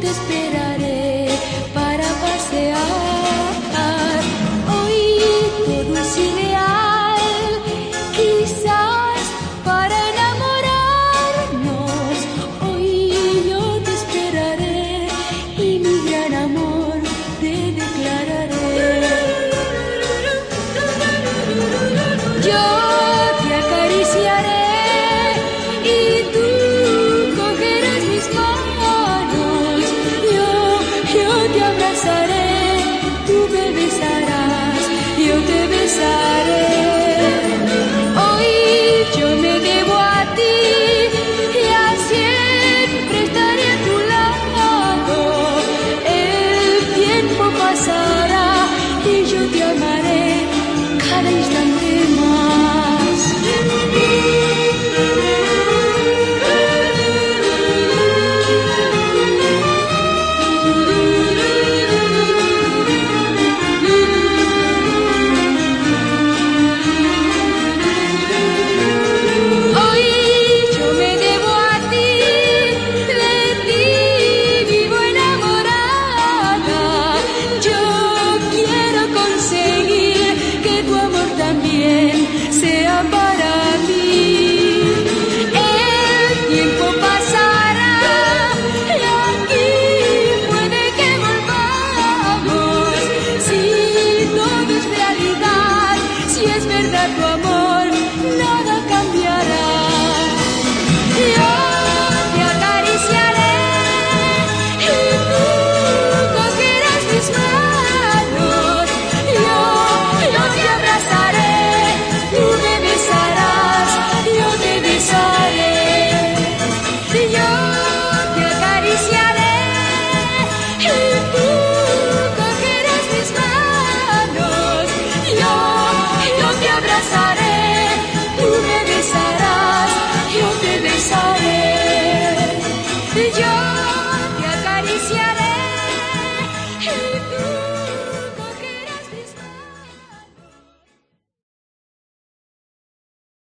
te esperaré para pasear. te abrazaré, tú me besarás, yo te besaré. did you?